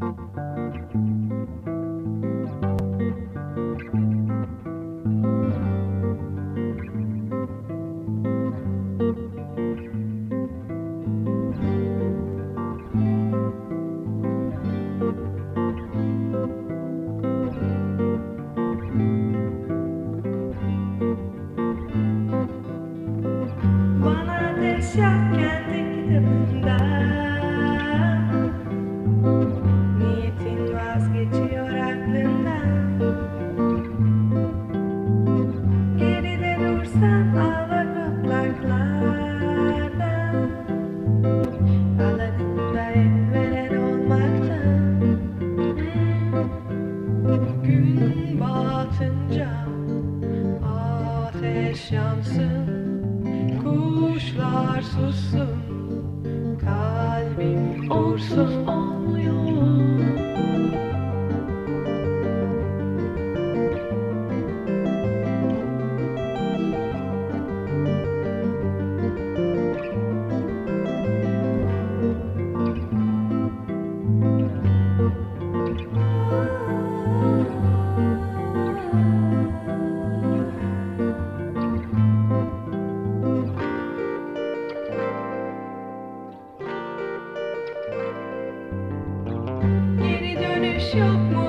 Música yansın Kuşlar sussun Kalbim dursun olmuyor Geri dönüş yok mu